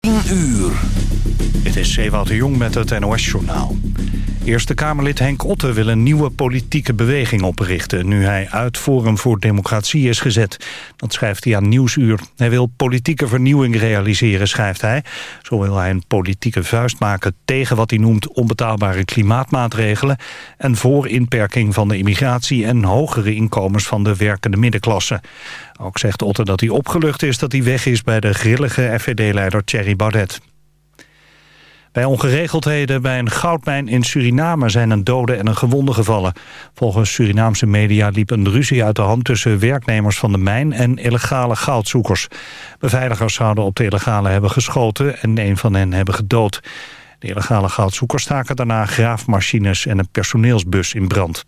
10 uur. Dit is Ewout de Jong met het NOS-journaal. Eerste Kamerlid Henk Otte wil een nieuwe politieke beweging oprichten... nu hij uit Forum voor Democratie is gezet. Dat schrijft hij aan Nieuwsuur. Hij wil politieke vernieuwing realiseren, schrijft hij. Zo wil hij een politieke vuist maken tegen wat hij noemt... onbetaalbare klimaatmaatregelen... en voor inperking van de immigratie... en hogere inkomens van de werkende middenklasse. Ook zegt Otte dat hij opgelucht is dat hij weg is... bij de grillige FVD-leider Thierry Baudet. Bij ongeregeldheden bij een goudmijn in Suriname zijn een dode en een gewonde gevallen. Volgens Surinaamse media liep een ruzie uit de hand tussen werknemers van de mijn en illegale goudzoekers. Beveiligers zouden op de illegale hebben geschoten en een van hen hebben gedood. De illegale goudzoekers staken daarna graafmachines en een personeelsbus in brand.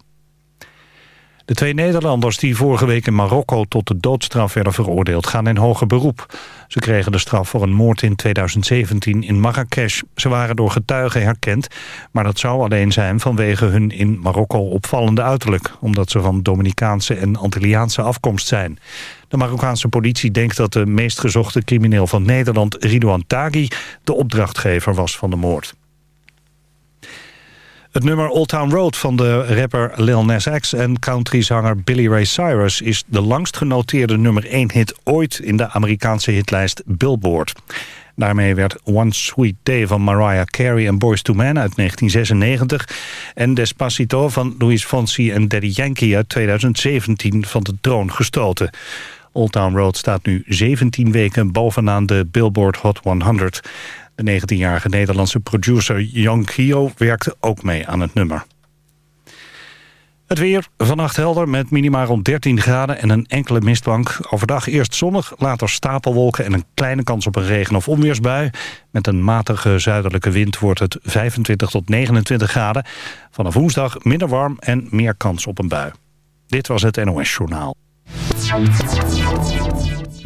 De twee Nederlanders die vorige week in Marokko tot de doodstraf werden veroordeeld gaan in hoger beroep. Ze kregen de straf voor een moord in 2017 in Marrakesh. Ze waren door getuigen herkend, maar dat zou alleen zijn vanwege hun in Marokko opvallende uiterlijk. Omdat ze van Dominicaanse en Antilliaanse afkomst zijn. De Marokkaanse politie denkt dat de meest gezochte crimineel van Nederland, Ridouan Taghi, de opdrachtgever was van de moord. Het nummer Old Town Road van de rapper Lil Nas X en countryzanger Billy Ray Cyrus... is de langst genoteerde nummer 1 hit ooit in de Amerikaanse hitlijst Billboard. Daarmee werd One Sweet Day van Mariah Carey en Boyz II Men uit 1996... en Despacito van Luis Fonsi en Daddy Yankee uit 2017 van de troon gestoten. Old Town Road staat nu 17 weken bovenaan de Billboard Hot 100... De 19-jarige Nederlandse producer Young Kio werkte ook mee aan het nummer. Het weer, vannacht helder met minimaal rond 13 graden en een enkele mistbank. Overdag eerst zonnig, later stapelwolken en een kleine kans op een regen- of onweersbui. Met een matige zuidelijke wind wordt het 25 tot 29 graden. Vanaf woensdag minder warm en meer kans op een bui. Dit was het NOS Journaal.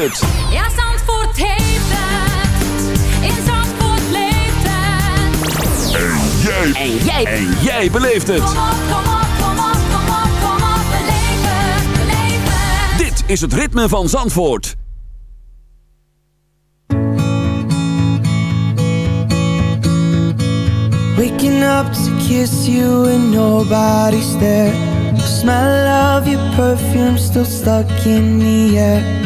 Het. Ja, Zandvoort heeft het. In Zandvoort leeft het. En jij. En jij. En jij beleeft het. Kom op, kom op, kom op, kom op, kom op. Beleef het, beleef het. is het ritme van Zandvoort. Waking up to kiss you and nobody's there. The smell of your perfume still stuck in the air.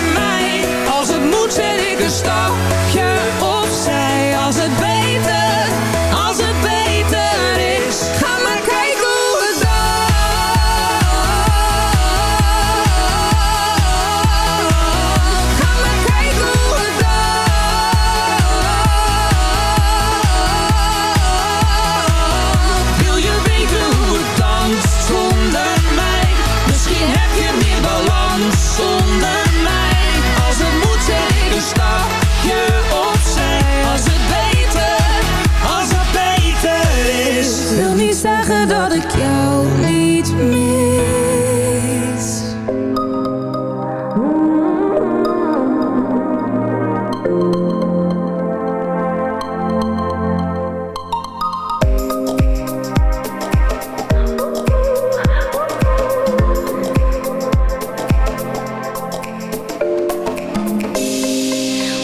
elke stop.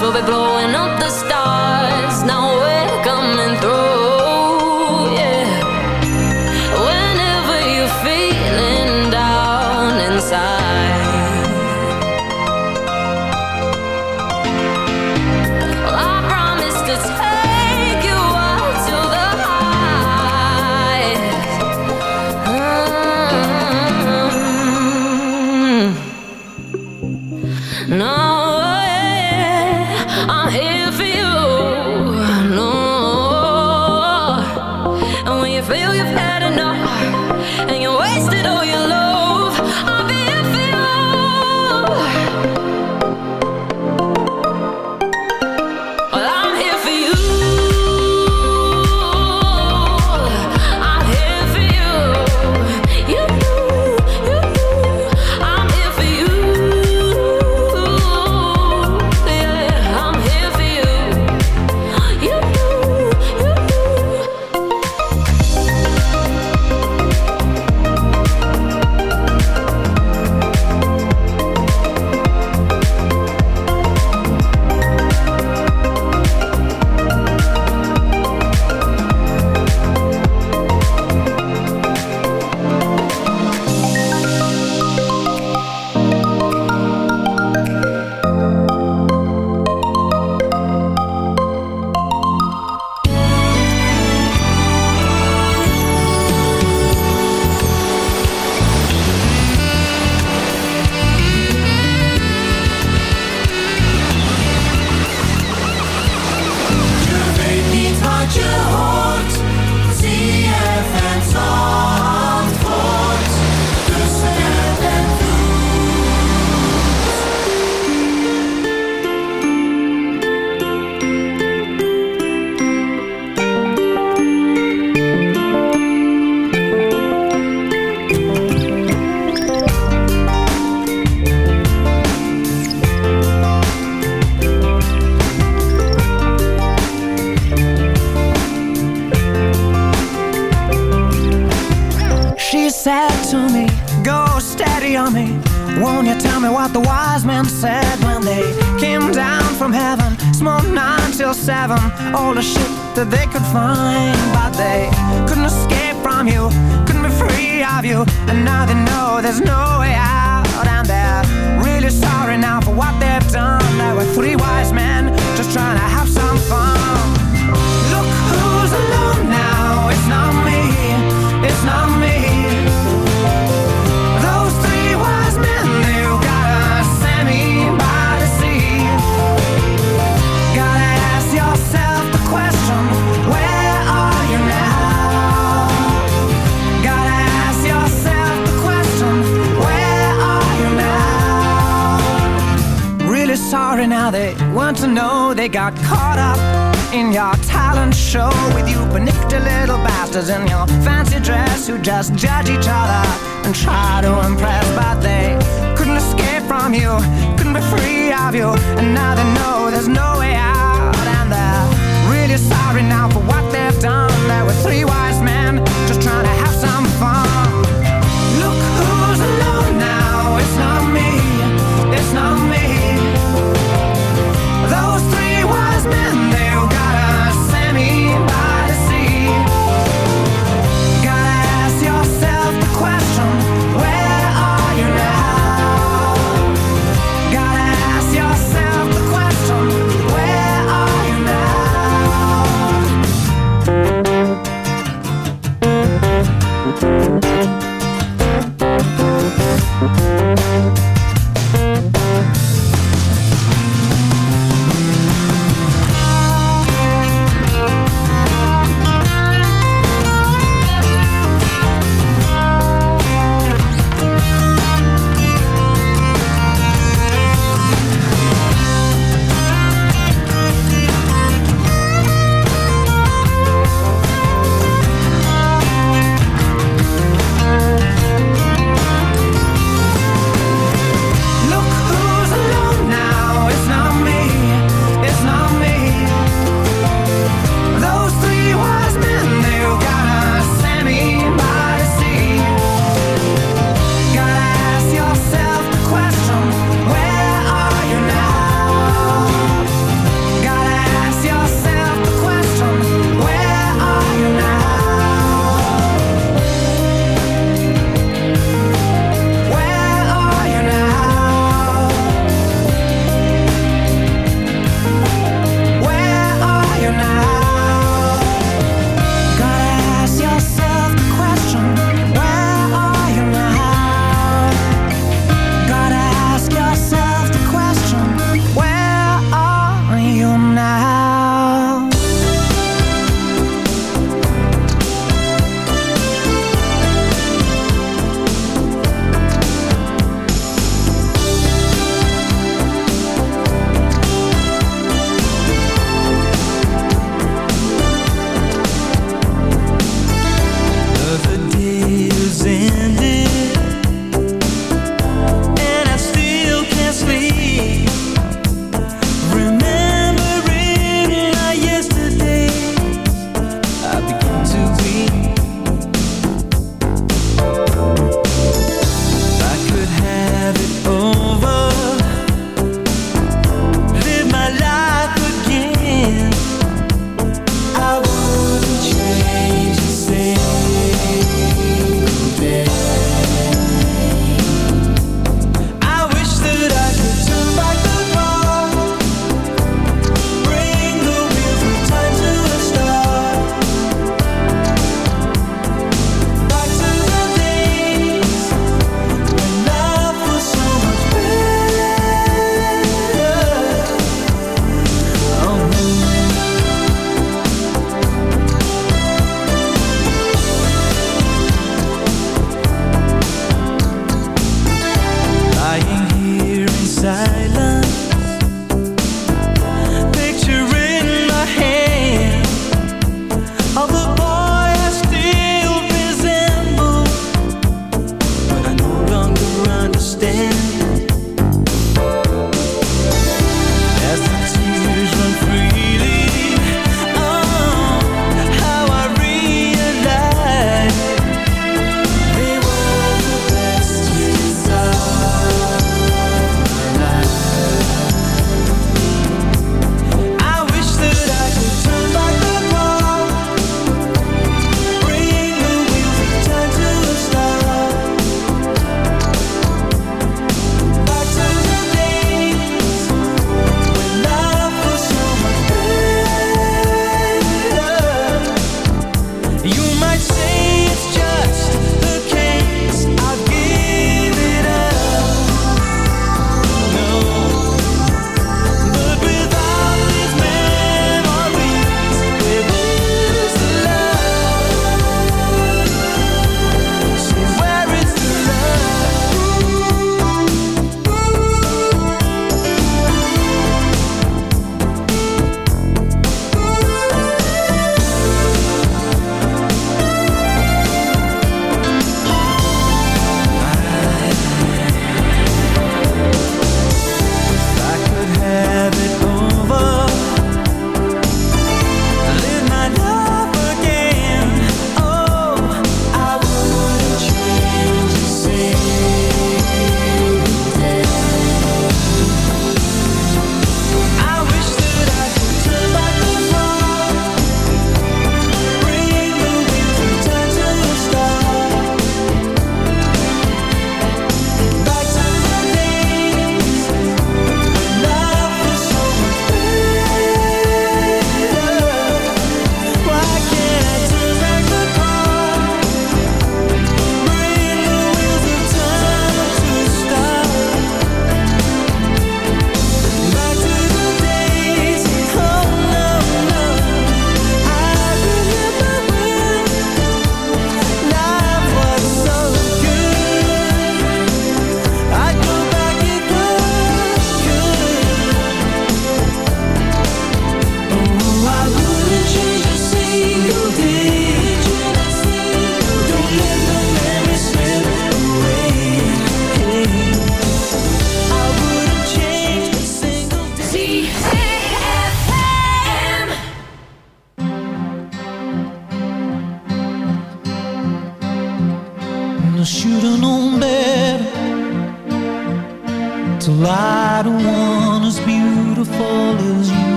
we'll be blowing up the sky you. And now they know there's no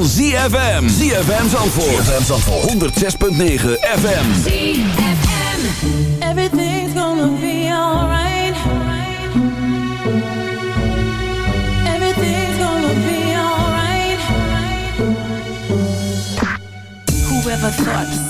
Van ZFM. ZFM Zandvoort. ZFM Zandvoort. 106.9 FM. ZFM. Everything's gonna be alright. Everything's gonna be alright. Whoever thought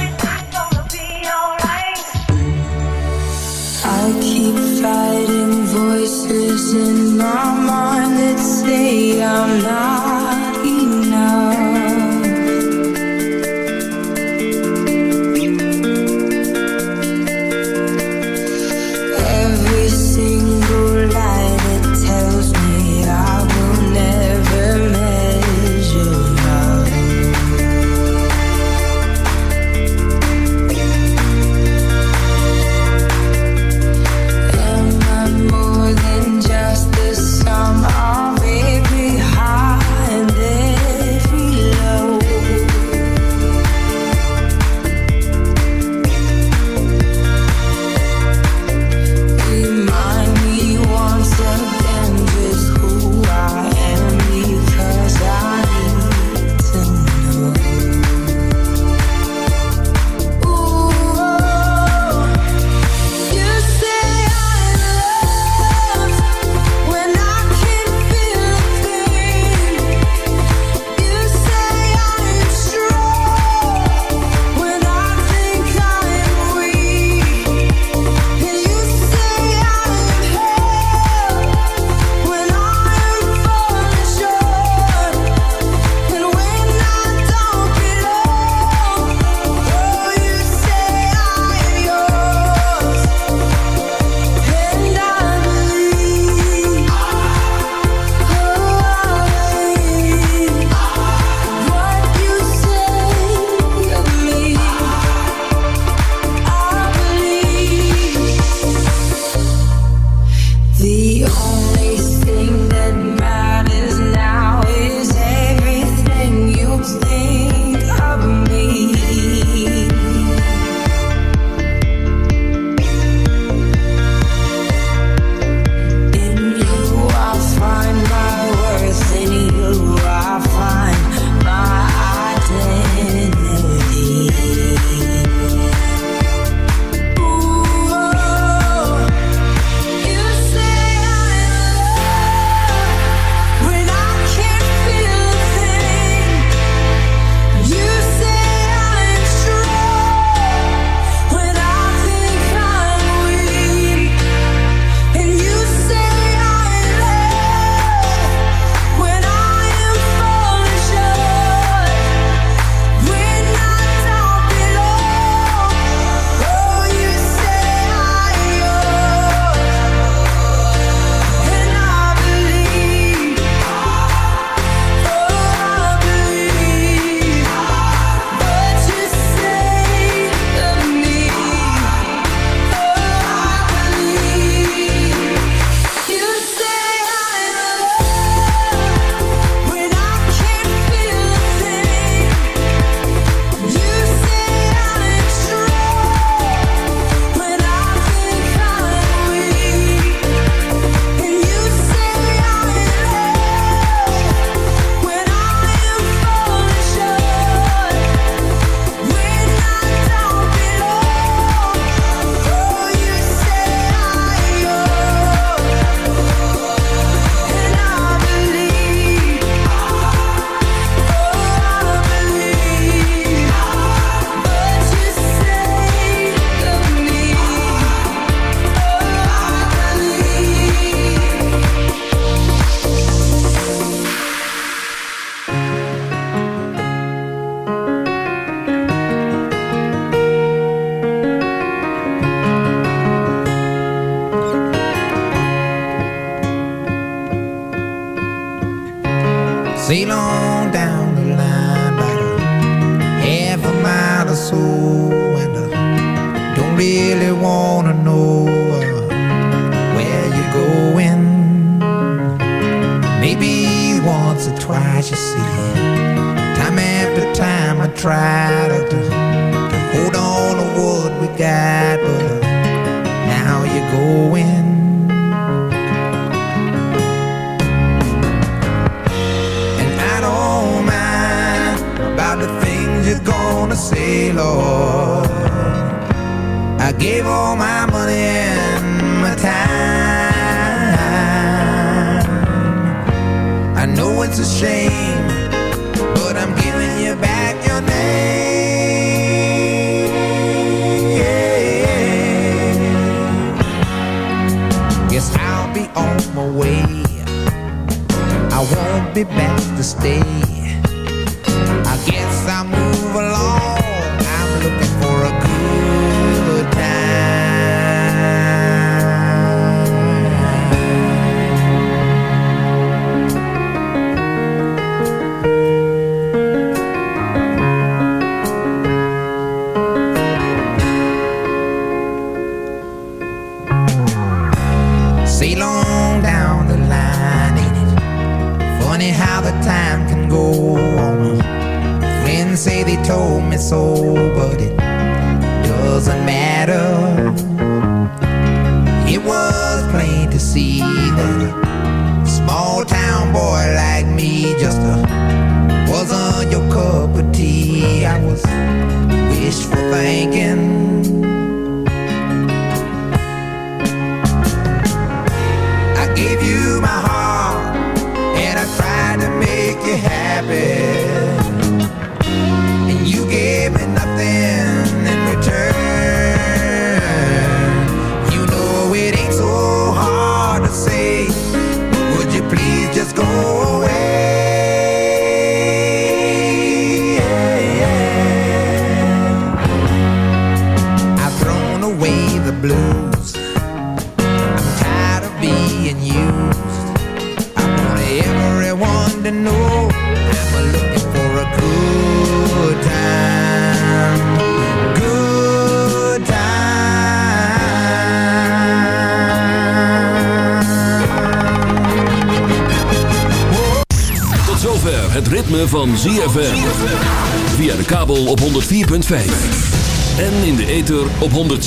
Voices in my mind that say I'm not